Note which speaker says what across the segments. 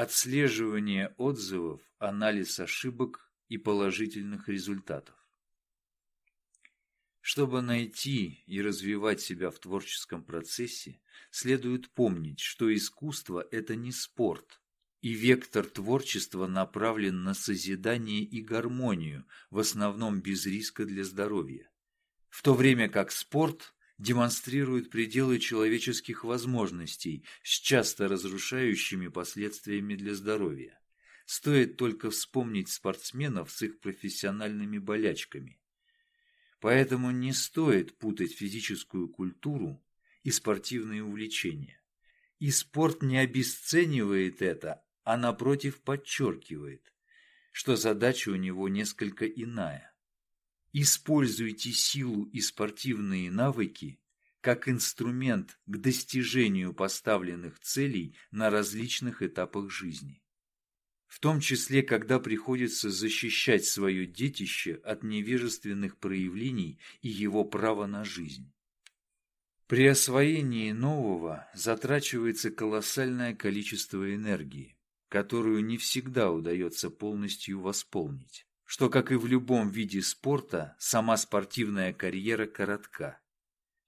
Speaker 1: Отслеживание отзывов, анализ ошибок и положительных результатов. Чтобы найти и развивать себя в творческом процессе, следует помнить, что искусство – это не спорт, и вектор творчества направлен на созидание и гармонию, в основном без риска для здоровья. В то время как спорт демонстрирует пределы человеческих возможностей с часто разрушающими последствиями для здоровья. Стоит только вспомнить спортсменов с их профессиональными болячками. Поэтому не стоит путать физическую культуру и спортивные увлечения. И спорт не обесценивает это, а напротив подчеркивает, что задача у него несколько иная. Используйте силу и спортивные навыки как инструмент к достижению поставленных целей на различных этапах жизни. В том числе, когда приходится защищать свое детище от невежественных проявлений и его права на жизнь. При освоении нового затрачивается колоссальное количество энергии, которую не всегда удается полностью восполнить что, как и в любом виде спорта, сама спортивная карьера коротка.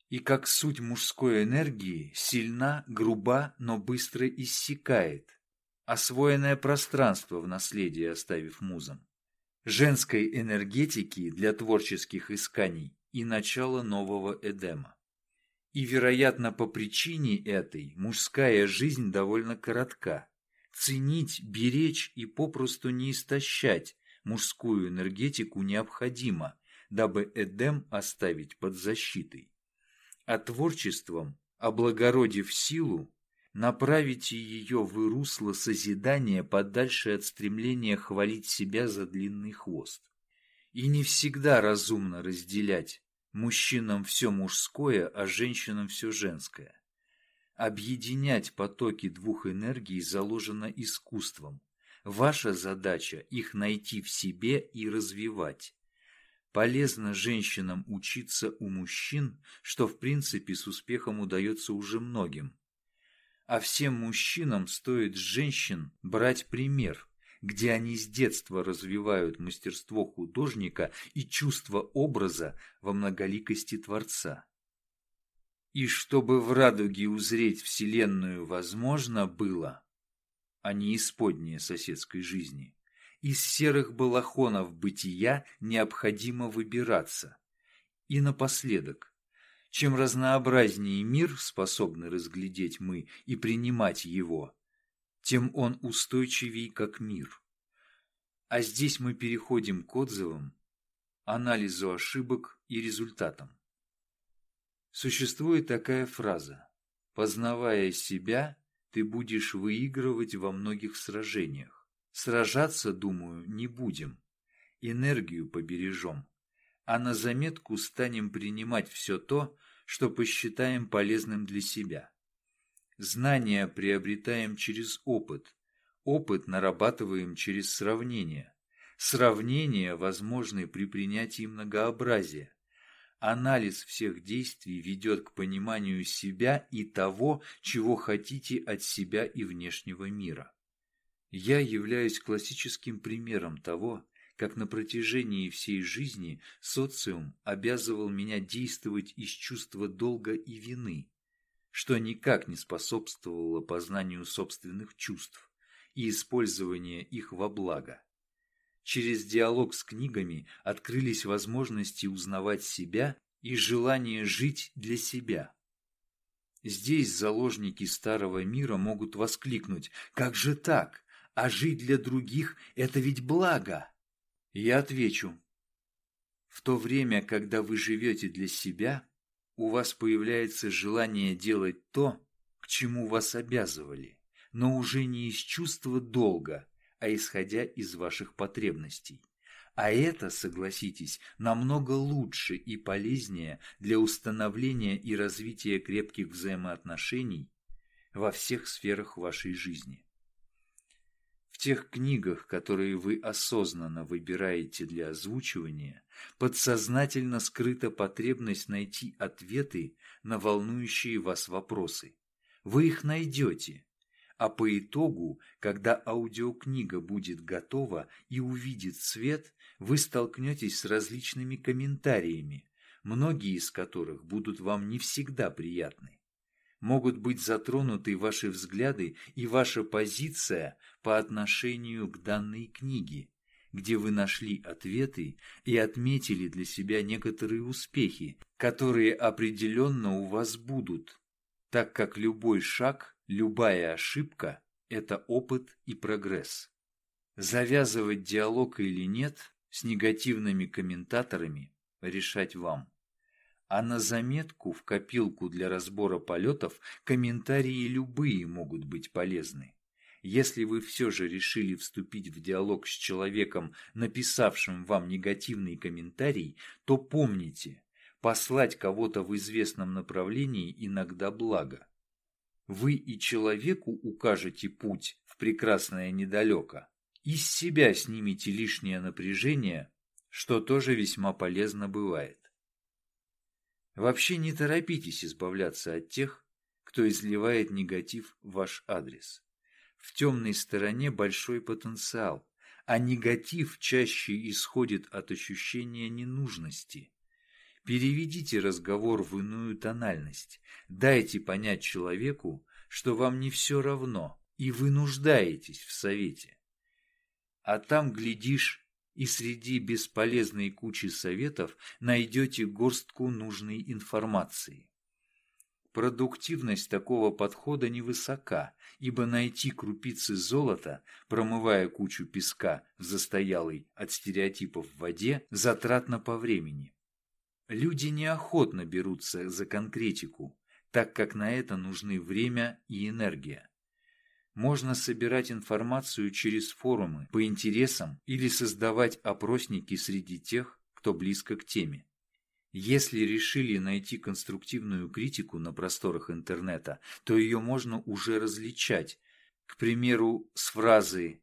Speaker 1: И как суть мужской энергии сильна, груба, но быстро иссякает, освоенное пространство в наследии оставив музам. Женской энергетики для творческих исканий и начала нового Эдема. И, вероятно, по причине этой мужская жизнь довольно коротка. Ценить, беречь и попросту не истощать мужскую энергетику необходимо, дабы Эдем оставить под защитой. А творчеством, облагородив силу, направите ее в русло созидания подальше от стремления хвалить себя за длинный хвост. И не всегда разумно разделять мужчинам все мужское, а женщинам все женское. Объединять потоки двух энергий заложено искусством, Ваша задача – их найти в себе и развивать. Полезно женщинам учиться у мужчин, что в принципе с успехом удается уже многим. А всем мужчинам стоит с женщин брать пример, где они с детства развивают мастерство художника и чувство образа во многоликости Творца. И чтобы в радуге узреть Вселенную возможно было, а не исподнее соседской жизни. Из серых балахонов бытия необходимо выбираться. И напоследок, чем разнообразнее мир способны разглядеть мы и принимать его, тем он устойчивей как мир. А здесь мы переходим к отзывам, анализу ошибок и результатам. Существует такая фраза «познавая себя, ты будешь выигрывать во многих сражениях. Сражаться, думаю, не будем. Энергию побережем. А на заметку станем принимать все то, что посчитаем полезным для себя. Знания приобретаем через опыт. Опыт нарабатываем через сравнение. Сравнения возможны при принятии многообразия. Анализ всех действий ведет к пониманию себя и того, чего хотите от себя и внешнего мира. Я являюсь классическим примером того, как на протяжении всей жизни социум обязывал меня действовать из чувства долга и вины, что никак не способствовало познанию собственных чувств и использованию их во благо. Через диалог с книгами открылись возможности узнавать себя и желание жить для себя. Здесь заложники старого мира могут воскликнуть «Как же так? А жить для других – это ведь благо!» Я отвечу В то время, когда вы живете для себя, у вас появляется желание делать то, к чему вас обязывали, но уже не из чувства долга, а исходя из ваших потребностей. А это, согласитесь, намного лучше и полезнее для установления и развития крепких взаимоотношений во всех сферах вашей жизни. В тех книгах, которые вы осознанно выбираете для озвучивания, подсознательно скрыта потребность найти ответы на волнующие вас вопросы. Вы их найдете, А по итогу, когда аудиокнига будет готова и увидит свет, вы столкнетесь с различными комментариями, многие из которых будут вам не всегда приятны. Могут быть затронуты ваши взгляды и ваша позиция по отношению к данной книге, где вы нашли ответы и отметили для себя некоторые успехи, которые определенно у вас будут, так как любой шаг Любая ошибка – это опыт и прогресс. Завязывать диалог или нет с негативными комментаторами решать вам. А на заметку в копилку для разбора полетов комментарии любые могут быть полезны. Если вы все же решили вступить в диалог с человеком, написавшим вам негативный комментарий, то помните, послать кого-то в известном направлении иногда благо вы и человеку укажете путь в прекрасное недалеко, из себя снимите лишнее напряжение, что тоже весьма полезно бывает. Вообще не торопитесь избавляться от тех, кто изливает негатив в ваш адрес. В темной стороне большой потенциал, а негатив чаще исходит от ощущения ненужности. Переведите разговор в иную тональность. Дайте понять человеку, что вам не все равно, и вы нуждаетесь в совете. А там, глядишь, и среди бесполезной кучи советов найдете горстку нужной информации. Продуктивность такого подхода невысока, ибо найти крупицы золота, промывая кучу песка в застоялой от стереотипов в воде, затратно по времени. Люди неохотно берутся за конкретику, так как на это нужны время и энергия. Можно собирать информацию через форумы по интересам или создавать опросники среди тех, кто близко к теме. Если решили найти конструктивную критику на просторах интернета, то ее можно уже различать, к примеру, с фразы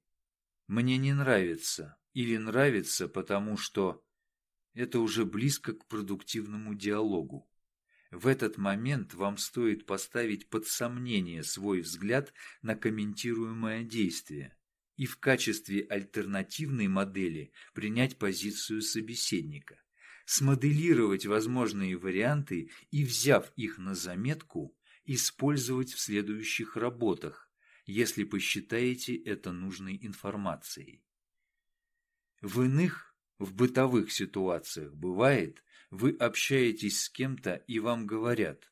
Speaker 1: «мне не нравится» или «нравится, потому что…» это уже близко к продуктивному диалогу. В этот момент вам стоит поставить под сомнение свой взгляд на комментируемое действие и в качестве альтернативной модели принять позицию собеседника, смоделировать возможные варианты и, взяв их на заметку, использовать в следующих работах, если посчитаете это нужной информацией. В иных в бытовых ситуациях бывает, вы общаетесь с кем-то и вам говорят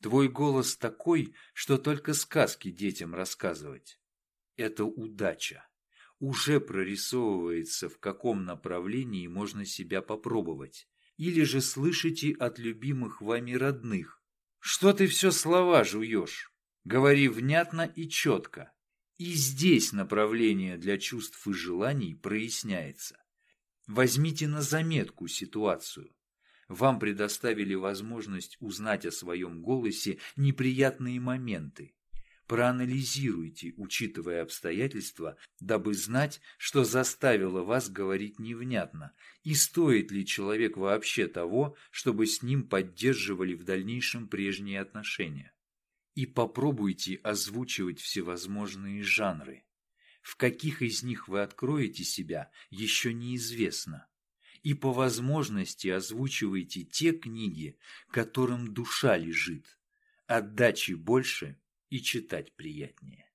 Speaker 1: «Твой голос такой, что только сказки детям рассказывать». Это удача. Уже прорисовывается, в каком направлении можно себя попробовать. Или же слышите от любимых вами родных. Что ты все слова жуешь? Говори внятно и четко. И здесь направление для чувств и желаний проясняется. Возьмите на заметку ситуацию. Вам предоставили возможность узнать о своем голосе неприятные моменты. Проанализируйте, учитывая обстоятельства, дабы знать, что заставило вас говорить невнятно, и стоит ли человек вообще того, чтобы с ним поддерживали в дальнейшем прежние отношения. И попробуйте озвучивать всевозможные жанры. В каких из них вы откроете себя, еще неизвестно. И по возможности озвучивайте те книги, которым душа лежит. Отдачи больше и читать приятнее.